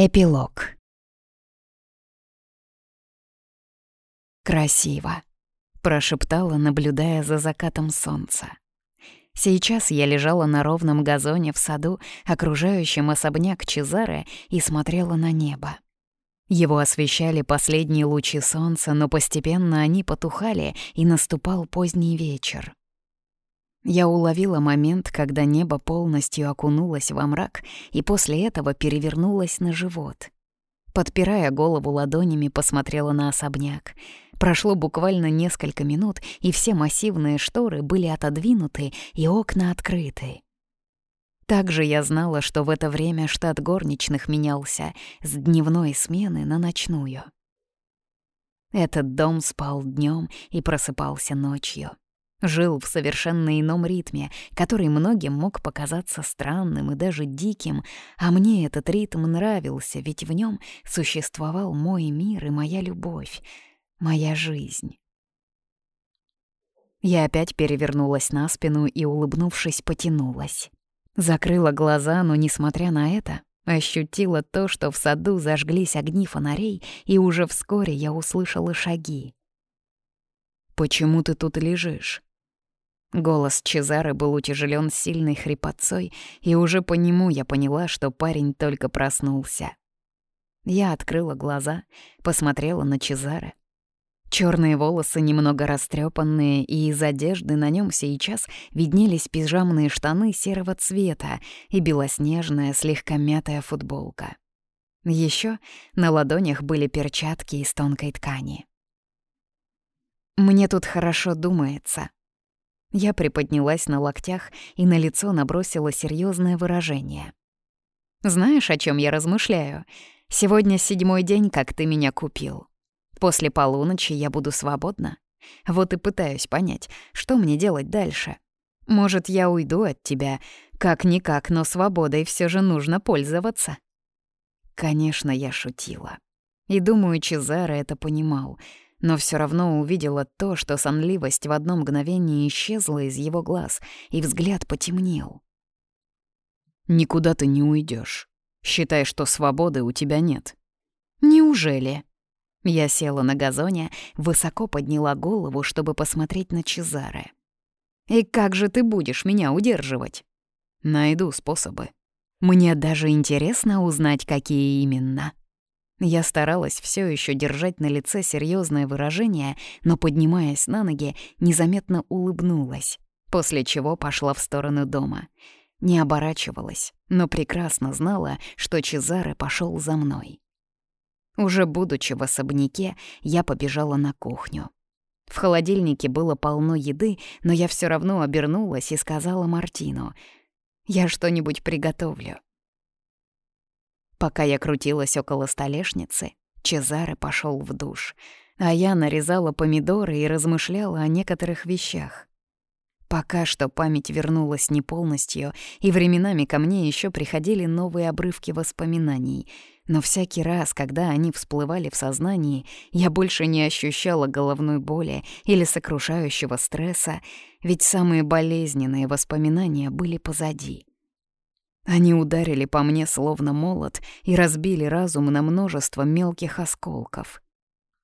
Эпилог. «Красиво», — прошептала, наблюдая за закатом солнца. Сейчас я лежала на ровном газоне в саду, окружающем особняк Чезаре, и смотрела на небо. Его освещали последние лучи солнца, но постепенно они потухали, и наступал поздний вечер. Я уловила момент, когда небо полностью окунулось во мрак и после этого перевернулось на живот. Подпирая голову ладонями, посмотрела на особняк. Прошло буквально несколько минут, и все массивные шторы были отодвинуты и окна открыты. Также я знала, что в это время штат горничных менялся с дневной смены на ночную. Этот дом спал днем и просыпался ночью. Жил в совершенно ином ритме, который многим мог показаться странным и даже диким, а мне этот ритм нравился, ведь в нем существовал мой мир и моя любовь, моя жизнь. Я опять перевернулась на спину и, улыбнувшись, потянулась. Закрыла глаза, но, несмотря на это, ощутила то, что в саду зажглись огни фонарей, и уже вскоре я услышала шаги. «Почему ты тут лежишь?» Голос Чезары был утяжелен сильной хрипотцой, и уже по нему я поняла, что парень только проснулся. Я открыла глаза, посмотрела на Чезаре. Черные волосы немного растрепанные, и из одежды на нем сейчас виднелись пижамные штаны серого цвета и белоснежная, слегка мятая футболка. Еще на ладонях были перчатки из тонкой ткани. «Мне тут хорошо думается», я приподнялась на локтях и на лицо набросила серьезное выражение. «Знаешь, о чем я размышляю? Сегодня седьмой день, как ты меня купил. После полуночи я буду свободна. Вот и пытаюсь понять, что мне делать дальше. Может, я уйду от тебя, как-никак, но свободой все же нужно пользоваться». Конечно, я шутила. И думаю, Чезаро это понимал — но все равно увидела то, что сонливость в одно мгновение исчезла из его глаз, и взгляд потемнел. «Никуда ты не уйдешь. Считай, что свободы у тебя нет». «Неужели?» Я села на газоне, высоко подняла голову, чтобы посмотреть на Чезаре. «И как же ты будешь меня удерживать?» «Найду способы. Мне даже интересно узнать, какие именно». Я старалась все еще держать на лице серьезное выражение, но, поднимаясь на ноги, незаметно улыбнулась, после чего пошла в сторону дома. Не оборачивалась, но прекрасно знала, что Чезаре пошел за мной. Уже будучи в особняке, я побежала на кухню. В холодильнике было полно еды, но я все равно обернулась и сказала Мартину, «Я что-нибудь приготовлю». Пока я крутилась около столешницы, Чезаре пошел в душ, а я нарезала помидоры и размышляла о некоторых вещах. Пока что память вернулась не полностью, и временами ко мне еще приходили новые обрывки воспоминаний. Но всякий раз, когда они всплывали в сознании, я больше не ощущала головной боли или сокрушающего стресса, ведь самые болезненные воспоминания были позади. Они ударили по мне словно молот и разбили разум на множество мелких осколков.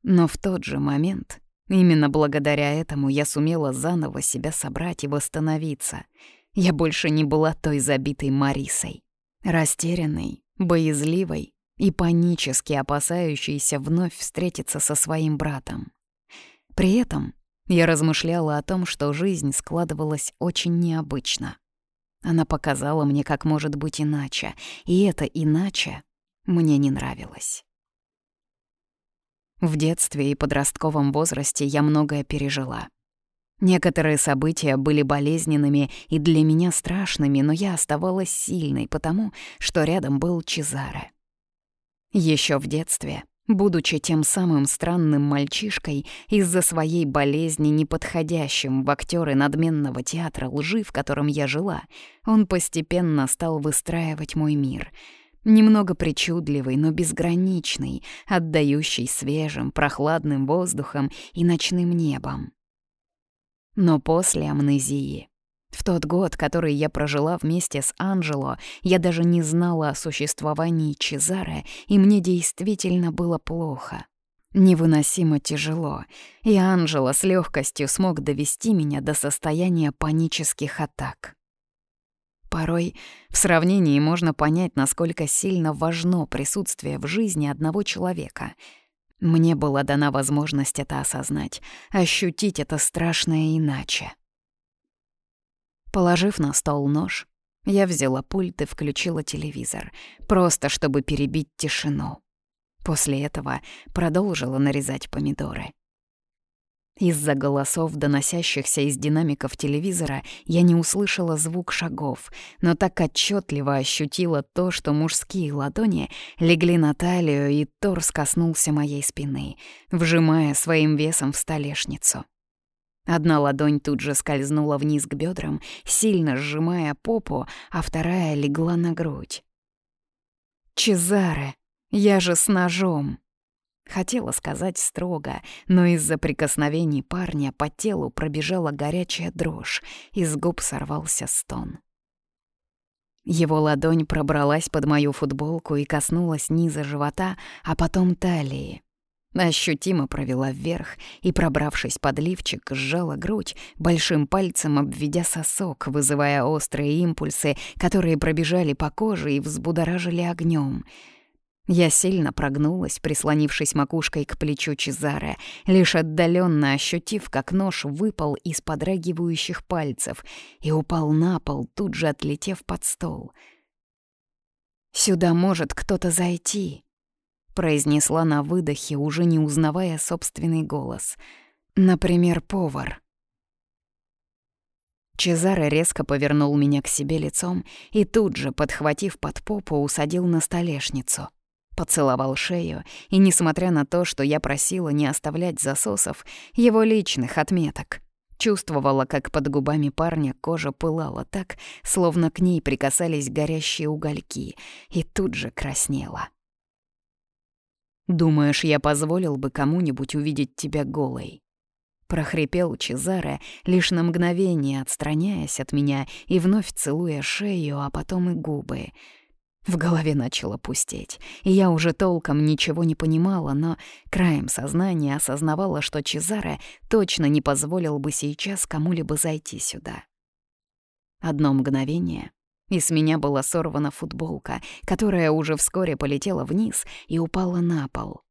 Но в тот же момент, именно благодаря этому, я сумела заново себя собрать и восстановиться. Я больше не была той забитой Марисой. Растерянной, боязливой и панически опасающейся вновь встретиться со своим братом. При этом я размышляла о том, что жизнь складывалась очень необычно — она показала мне, как может быть иначе, и это иначе мне не нравилось. В детстве и подростковом возрасте я многое пережила. Некоторые события были болезненными и для меня страшными, но я оставалась сильной, потому что рядом был Чезаре. Еще в детстве будучи тем самым странным мальчишкой из-за своей болезни, неподходящим в актеры надменного театра лжи, в котором я жила, он постепенно стал выстраивать мой мир. Немного причудливый, но безграничный, отдающий свежим, прохладным воздухом и ночным небом. Но после амнезии В тот год, который я прожила вместе с Анжело, я даже не знала о существовании Чезаре, и мне действительно было плохо. Невыносимо тяжело, и Анжело с легкостью смог довести меня до состояния панических атак. Порой в сравнении можно понять, насколько сильно важно присутствие в жизни одного человека. Мне была дана возможность это осознать, ощутить это страшное иначе. Положив на стол нож, я взяла пульт и включила телевизор, просто чтобы перебить тишину. После этого продолжила нарезать помидоры. Из-за голосов, доносящихся из динамиков телевизора, я не услышала звук шагов, но так отчетливо ощутила то, что мужские ладони легли на талию, и торс коснулся моей спины, вжимая своим весом в столешницу. Одна ладонь тут же скользнула вниз к бедрам, сильно сжимая попу, а вторая легла на грудь. «Чезаре, я же с ножом!» Хотела сказать строго, но из-за прикосновений парня по телу пробежала горячая дрожь, из губ сорвался стон. Его ладонь пробралась под мою футболку и коснулась низа живота, а потом талии. Ощутимо провела вверх и, пробравшись под лифчик, сжала грудь, большим пальцем обведя сосок, вызывая острые импульсы, которые пробежали по коже и взбудоражили огнем. Я сильно прогнулась, прислонившись макушкой к плечу Чезаре, лишь отдаленно ощутив, как нож выпал из подрагивающих пальцев и упал на пол, тут же отлетев под стол. «Сюда может кто-то зайти», произнесла на выдохе, уже не узнавая собственный голос. Например, повар. Чезаре резко повернул меня к себе лицом и тут же, подхватив под попу, усадил на столешницу. Поцеловал шею, и, несмотря на то, что я просила не оставлять засосов, его личных отметок, чувствовала, как под губами парня кожа пылала так, словно к ней прикасались горящие угольки, и тут же краснела. Думаешь, я позволил бы кому-нибудь увидеть тебя голой?» Прохрипел Чезаре, лишь на мгновение отстраняясь от меня и вновь целуя шею, а потом и губы. В голове начало пустеть, и я уже толком ничего не понимала, но краем сознания осознавала, что Чезаре точно не позволил бы сейчас кому-либо зайти сюда. Одно мгновение, и с меня была сорвана футболка, которая уже вскоре полетела вниз и упала на пол.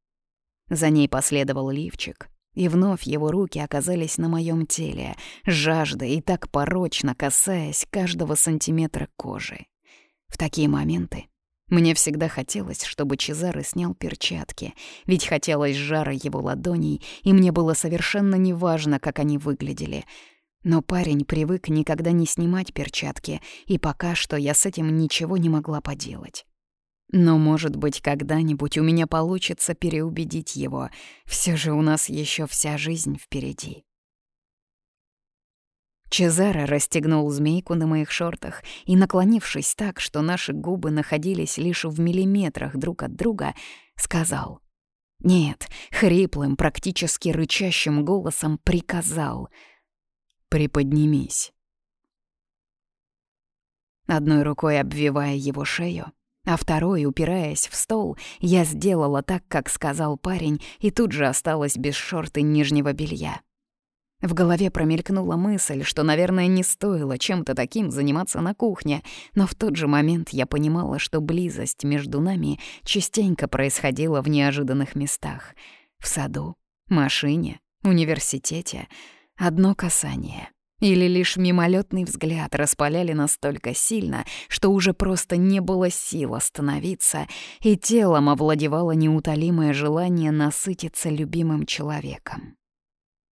За ней последовал лифчик, и вновь его руки оказались на моем теле, жаждой и так порочно касаясь каждого сантиметра кожи. В такие моменты мне всегда хотелось, чтобы Чезаре снял перчатки, ведь хотелось жара его ладоней, и мне было совершенно неважно, как они выглядели — но парень привык никогда не снимать перчатки, и пока что я с этим ничего не могла поделать. Но, может быть, когда-нибудь у меня получится переубедить его. Все же у нас еще вся жизнь впереди. Чезаро расстегнул змейку на моих шортах и, наклонившись так, что наши губы находились лишь в миллиметрах друг от друга, сказал. Нет, хриплым, практически рычащим голосом приказал — «Приподнимись». Одной рукой обвивая его шею, а второй, упираясь в стол, я сделала так, как сказал парень, и тут же осталась без шорт и нижнего белья. В голове промелькнула мысль, что, наверное, не стоило чем-то таким заниматься на кухне, но в тот же момент я понимала, что близость между нами частенько происходила в неожиданных местах. В саду, машине, университете — Одно касание или лишь мимолетный взгляд распаляли настолько сильно, что уже просто не было сил остановиться, и телом овладевало неутолимое желание насытиться любимым человеком.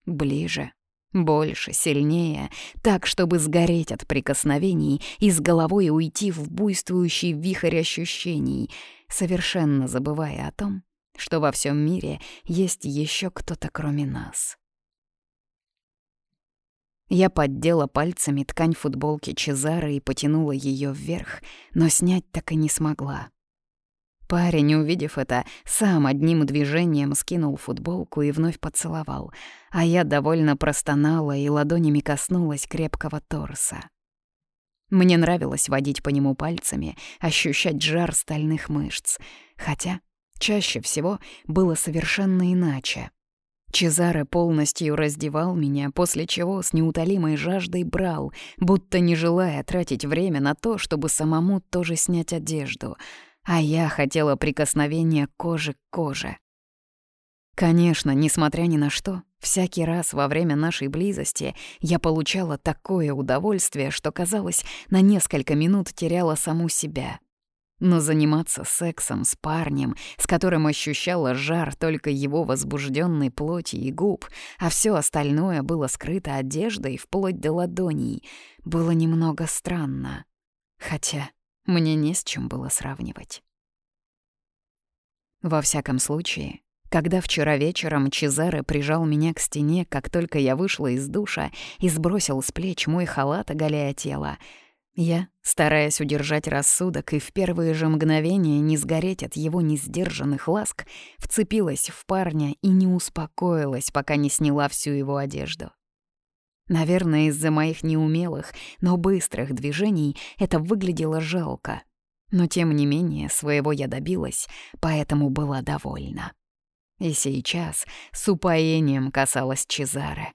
Ближе, больше, сильнее, так, чтобы сгореть от прикосновений и с головой уйти в буйствующий вихрь ощущений, совершенно забывая о том, что во всем мире есть еще кто-то кроме нас. Я поддела пальцами ткань футболки Чезары и потянула ее вверх, но снять так и не смогла. Парень, увидев это, сам одним движением скинул футболку и вновь поцеловал, а я довольно простонала и ладонями коснулась крепкого торса. Мне нравилось водить по нему пальцами, ощущать жар стальных мышц. Хотя чаще всего было совершенно иначе. Чезаре полностью раздевал меня, после чего с неутолимой жаждой брал, будто не желая тратить время на то, чтобы самому тоже снять одежду. А я хотела прикосновения кожи к коже. Конечно, несмотря ни на что, всякий раз во время нашей близости я получала такое удовольствие, что, казалось, на несколько минут теряла саму себя. Но заниматься сексом с парнем, с которым ощущала жар только его возбужденной плоти и губ, а все остальное было скрыто одеждой вплоть до ладоней, было немного странно. Хотя мне не с чем было сравнивать. Во всяком случае, когда вчера вечером Чезаре прижал меня к стене, как только я вышла из душа и сбросил с плеч мой халат, оголяя тело, я, стараясь удержать рассудок и в первые же мгновения не сгореть от его несдержанных ласк, вцепилась в парня и не успокоилась, пока не сняла всю его одежду. Наверное, из-за моих неумелых, но быстрых движений это выглядело жалко. Но тем не менее своего я добилась, поэтому была довольна. И сейчас с упоением касалась Чезаре.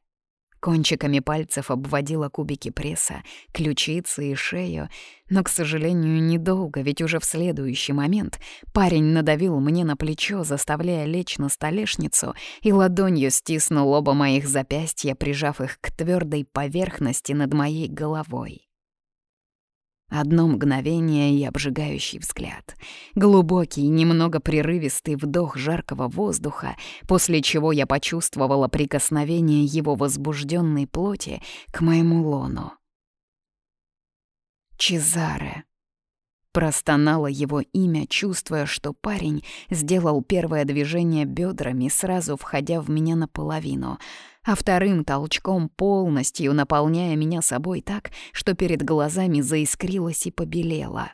Кончиками пальцев обводила кубики пресса, ключицы и шею, но, к сожалению, недолго, ведь уже в следующий момент парень надавил мне на плечо, заставляя лечь на столешницу, и ладонью стиснул оба моих запястья, прижав их к твердой поверхности над моей головой. Одно мгновение и обжигающий взгляд. Глубокий, немного прерывистый вдох жаркого воздуха, после чего я почувствовала прикосновение его возбужденной плоти к моему лону. Чезаре. Простонало его имя, чувствуя, что парень сделал первое движение бедрами, сразу входя в меня наполовину, а вторым толчком полностью наполняя меня собой так, что перед глазами заискрилось и побелело.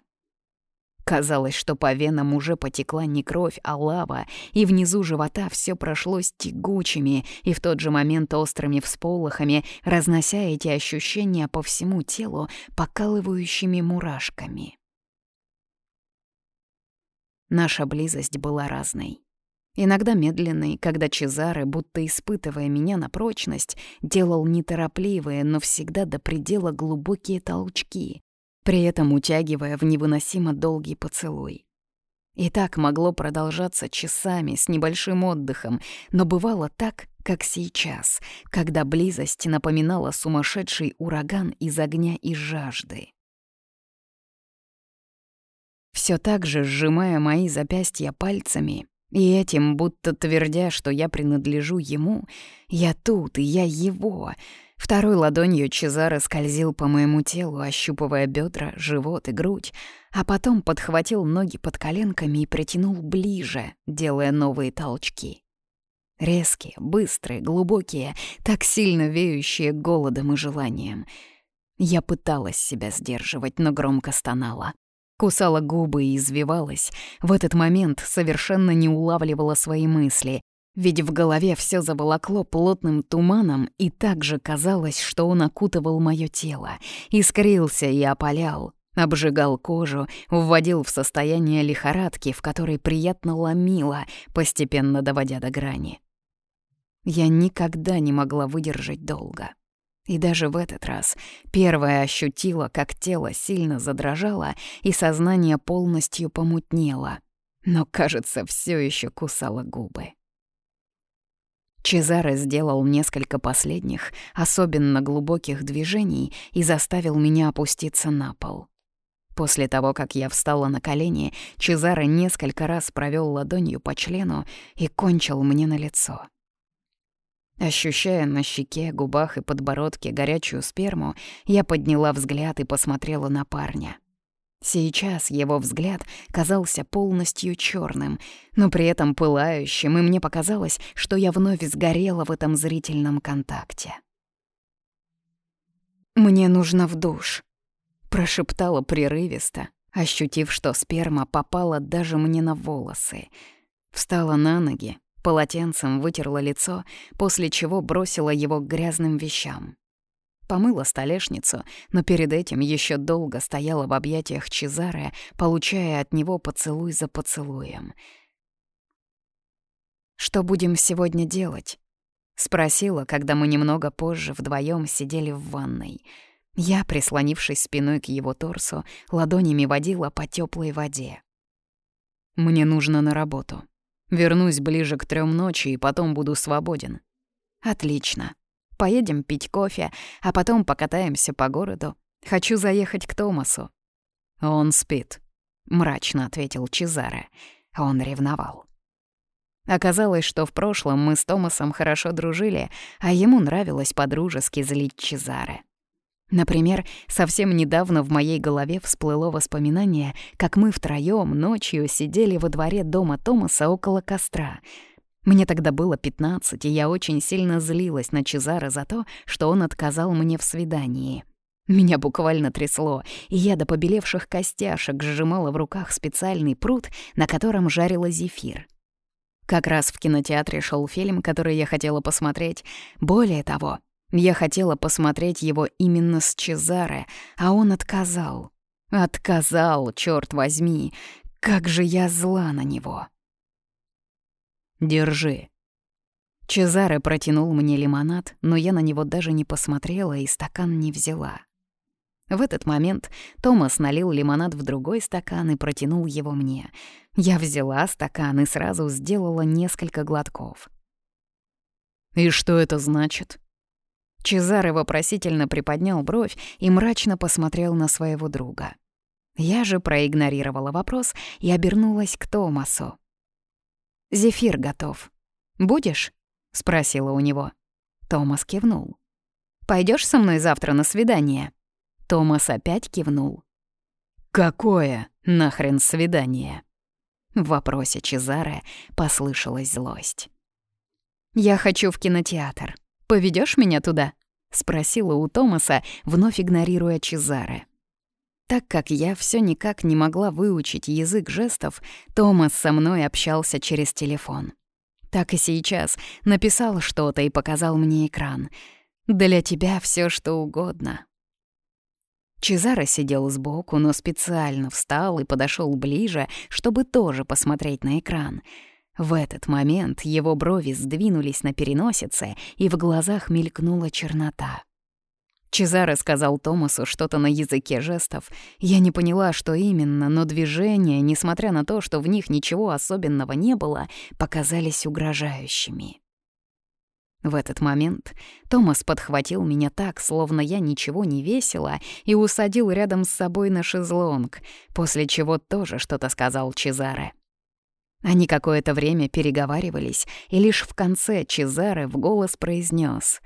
Казалось, что по венам уже потекла не кровь, а лава, и внизу живота все прошлось тягучими и в тот же момент острыми всполохами, разнося эти ощущения по всему телу покалывающими мурашками. Наша близость была разной. Иногда медленной, когда Чезаре, будто испытывая меня на прочность, делал неторопливые, но всегда до предела глубокие толчки, при этом утягивая в невыносимо долгий поцелуй. И так могло продолжаться часами с небольшим отдыхом, но бывало так, как сейчас, когда близость напоминала сумасшедший ураган из огня и жажды. Все так же, сжимая мои запястья пальцами, и этим, будто твердя, что я принадлежу ему, я тут, и я его. Второй ладонью Чезаро скользил по моему телу, ощупывая бедра, живот и грудь, а потом подхватил ноги под коленками и притянул ближе, делая новые толчки. Резкие, быстрые, глубокие, так сильно веющие голодом и желанием. Я пыталась себя сдерживать, но громко стонала. Кусала губы и извивалась. В этот момент совершенно не улавливала свои мысли. Ведь в голове все заволокло плотным туманом, и также казалось, что он окутывал мое тело, искрился и опалял, обжигал кожу, вводил в состояние лихорадки, в которой приятно ломило, постепенно доводя до грани. Я никогда не могла выдержать долго. И даже в этот раз первая ощутила, как тело сильно задрожало и сознание полностью помутнело, но, кажется, все еще кусало губы. Чезаре сделал несколько последних, особенно глубоких движений и заставил меня опуститься на пол. После того, как я встала на колени, Чезаре несколько раз провел ладонью по члену и кончил мне на лицо. Ощущая на щеке, губах и подбородке горячую сперму, я подняла взгляд и посмотрела на парня. Сейчас его взгляд казался полностью черным, но при этом пылающим, и мне показалось, что я вновь сгорела в этом зрительном контакте. «Мне нужно в душ», — прошептала прерывисто, ощутив, что сперма попала даже мне на волосы. Встала на ноги, Полотенцем вытерла лицо, после чего бросила его к грязным вещам. помыла столешницу, но перед этим еще долго стояла в объятиях Чезаре, получая от него поцелуй за поцелуем. «Что будем сегодня делать?» — спросила, когда мы немного позже вдвоем сидели в ванной. Я, прислонившись спиной к его торсу, ладонями водила по теплой воде. «Мне нужно на работу. Вернусь ближе к трем ночи и потом буду свободен». «Отлично. Поедем пить кофе, а потом покатаемся по городу. Хочу заехать к Томасу». «Он спит», — мрачно ответил Чезаре. Он ревновал. Оказалось, что в прошлом мы с Томасом хорошо дружили, а ему нравилось по-дружески злить Чезаре. Например, совсем недавно в моей голове всплыло воспоминание, как мы втроём ночью сидели во дворе дома Томаса около костра. Мне тогда было 15, и я очень сильно злилась на Чезаре за то, что он отказал мне в свидании. Меня буквально трясло, и я до побелевших костяшек сжимала в руках специальный пруд, на котором жарила зефир. Как раз в кинотеатре шел фильм, который я хотела посмотреть. Более того, я хотела посмотреть его именно с Чезаре, а он отказал. Отказал, черт возьми. Как же я зла на него. «Держи». Чезаре протянул мне лимонад, но я на него даже не посмотрела и стакан не взяла. В этот момент Томас налил лимонад в другой стакан и протянул его мне. Я взяла стакан и сразу сделала несколько глотков. «И что это значит?» Чезаре вопросительно приподнял бровь и мрачно посмотрел на своего друга. Я же проигнорировала вопрос и обернулась к Томасу. «Зефир готов. Будешь?» — спросила у него. Томас кивнул. Пойдешь со мной завтра на свидание?» Томас опять кивнул. «Какое нахрен свидание?» В вопросе Чезаре послышалась злость. «Я хочу в кинотеатр. Поведешь меня туда?» — спросила у Томаса, вновь игнорируя Чезаре. Так как я все никак не могла выучить язык жестов, Томас со мной общался через телефон. Так и сейчас написал что-то и показал мне экран. «Для тебя все что угодно», Чезаро сидел сбоку, но специально встал и подошел ближе, чтобы тоже посмотреть на экран. В этот момент его брови сдвинулись на переносице, и в глазах мелькнула чернота. Чезаро сказал Томасу что-то на языке жестов. Я не поняла, что именно, но движения, несмотря на то, что в них ничего особенного не было, показались угрожающими. В этот момент Томас подхватил меня так, словно я ничего не весила, и усадил рядом с собой на шезлонг, после чего тоже что-то сказал Чезаре. Они какое-то время переговаривались, и лишь в конце Чезаре в голос произнес: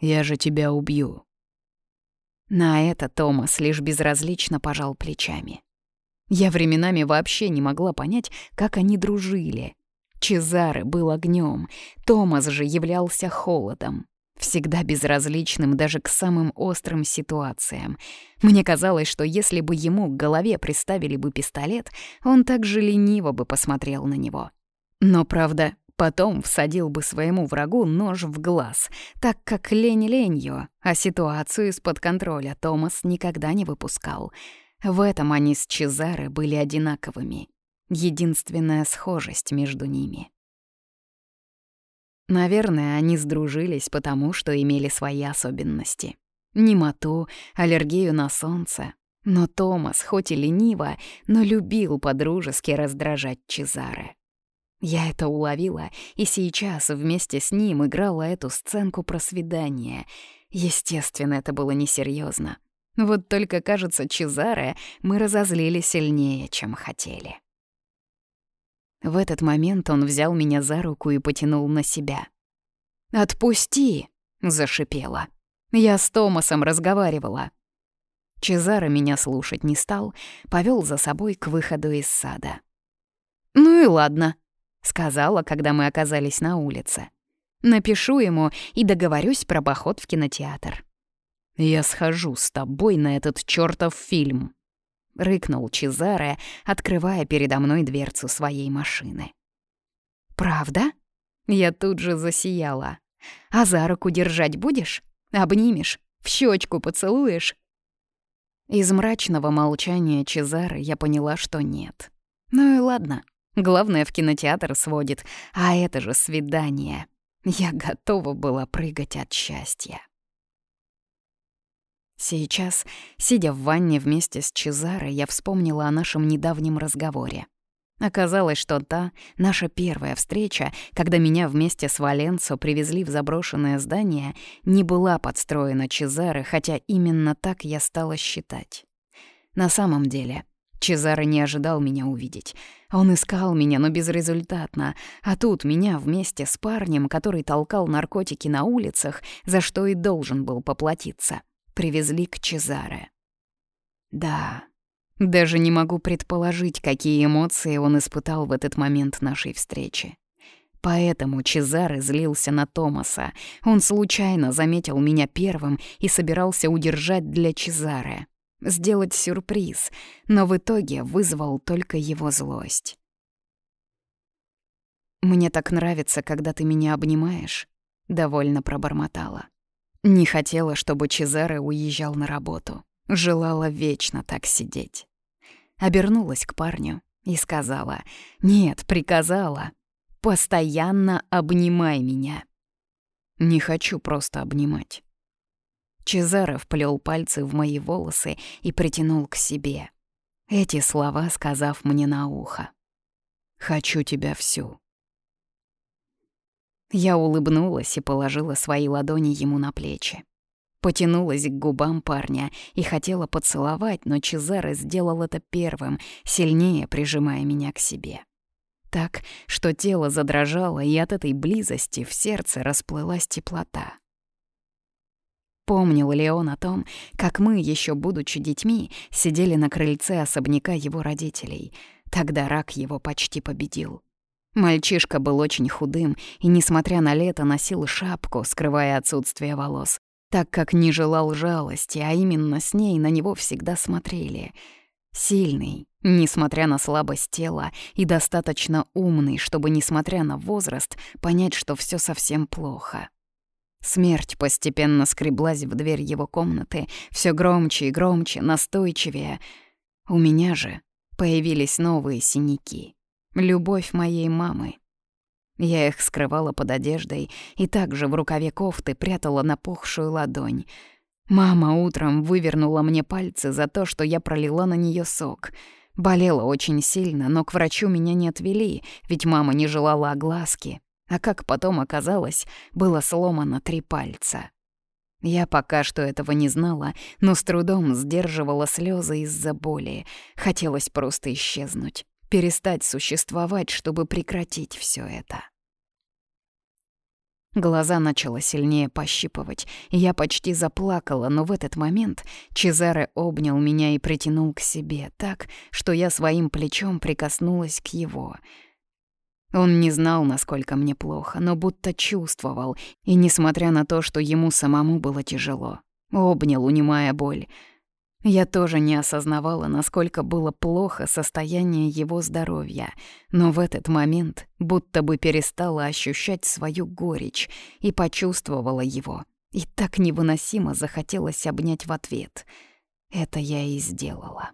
«Я же тебя убью». На это Томас лишь безразлично пожал плечами. Я временами вообще не могла понять, как они дружили — Чезаре был огнем, Томас же являлся холодом, всегда безразличным даже к самым острым ситуациям. Мне казалось, что если бы ему к голове приставили бы пистолет, он так же лениво бы посмотрел на него. Но, правда, потом всадил бы своему врагу нож в глаз, так как лень ленью, а ситуацию из-под контроля Томас никогда не выпускал. В этом они с Чезаре были одинаковыми единственная схожесть между ними. Наверное, они сдружились потому, что имели свои особенности. Немоту, аллергию на солнце. Но Томас, хоть и лениво, но любил подружески раздражать Чезаре. Я это уловила, и сейчас вместе с ним играла эту сценку про свидание. Естественно, это было несерьезно. Вот только, кажется, Чезаре мы разозлили сильнее, чем хотели. В этот момент он взял меня за руку и потянул на себя. «Отпусти!» — зашипела. Я с Томасом разговаривала. Чезаро меня слушать не стал, повел за собой к выходу из сада. «Ну и ладно», — сказала, когда мы оказались на улице. «Напишу ему и договорюсь про поход в кинотеатр». «Я схожу с тобой на этот чёртов фильм», — рыкнул Чезаре, открывая передо мной дверцу своей машины. «Правда?» Я тут же засияла. «А за руку держать будешь? Обнимешь? В щечку поцелуешь?» Из мрачного молчания Чезары я поняла, что нет. Ну и ладно. Главное, в кинотеатр сводит, а это же свидание. Я готова была прыгать от счастья. Сейчас, сидя в ванне вместе с Чезаро, я вспомнила о нашем недавнем разговоре. Оказалось, что та, наша первая встреча, когда меня вместе с Валенцо привезли в заброшенное здание, не была подстроена Чезаро, хотя именно так я стала считать. На самом деле, Чезаро не ожидал меня увидеть. Он искал меня, но безрезультатно, а тут меня вместе с парнем, который толкал наркотики на улицах, за что и должен был поплатиться, привезли к Чезаре. Да, даже не могу предположить, какие эмоции он испытал в этот момент нашей встречи. Поэтому Чезаре злился на Томаса. Он случайно заметил меня первым и собирался удержать для Чезаре. Сделать сюрприз, но в итоге вызвал только его злость. «Мне так нравится, когда ты меня обнимаешь», — довольно пробормотала. Не хотела, чтобы Чезаре уезжал на работу. Желала вечно так сидеть. Обернулась к парню и сказала, «Нет, приказала, постоянно обнимай меня». «Не хочу просто обнимать». Чезаро плел пальцы в мои волосы и притянул к себе. Эти слова сказав мне на ухо. «Хочу тебя всю». Я улыбнулась и положила свои ладони ему на плечи. Потянулась к губам парня и хотела поцеловать, но Чезаре сделал это первым, сильнее прижимая меня к себе. Так, что тело задрожало, и от этой близости в сердце расплылась теплота. Помнил ли он о том, как мы, еще будучи детьми, сидели на крыльце особняка его родителей? Тогда рак его почти победил. Мальчишка был очень худым и, несмотря на лето, носил шапку, скрывая отсутствие волос так как не желал жалости, а именно с ней на него всегда смотрели. Сильный, несмотря на слабость тела, и достаточно умный, чтобы, несмотря на возраст, понять, что все совсем плохо. Смерть постепенно скреблась в дверь его комнаты, все громче и громче, настойчивее. У меня же появились новые синяки. Любовь моей мамы, я их скрывала под одеждой и также в рукаве кофты прятала напухшую ладонь. Мама утром вывернула мне пальцы за то, что я пролила на нее сок. Болела очень сильно, но к врачу меня не отвели, ведь мама не желала огласки. А как потом оказалось, было сломано три пальца. Я пока что этого не знала, но с трудом сдерживала слезы из-за боли. Хотелось просто исчезнуть перестать существовать, чтобы прекратить все это. Глаза начало сильнее пощипывать, и я почти заплакала, но в этот момент Чезаре обнял меня и притянул к себе так, что я своим плечом прикоснулась к его. Он не знал, насколько мне плохо, но будто чувствовал, и, несмотря на то, что ему самому было тяжело, обнял, унимая боль — я тоже не осознавала, насколько было плохо состояние его здоровья, но в этот момент будто бы перестала ощущать свою горечь и почувствовала его. И так невыносимо захотелось обнять в ответ. Это я и сделала.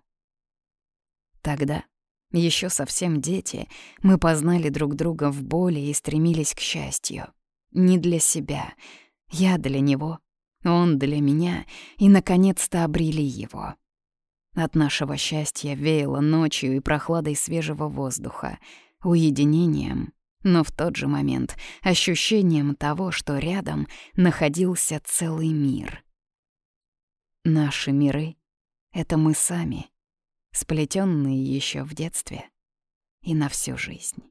Тогда, еще совсем дети, мы познали друг друга в боли и стремились к счастью. Не для себя, я для него — он для меня, и, наконец-то, обрели его. От нашего счастья веяло ночью и прохладой свежего воздуха, уединением, но в тот же момент ощущением того, что рядом находился целый мир. Наши миры — это мы сами, сплетенные еще в детстве и на всю жизнь.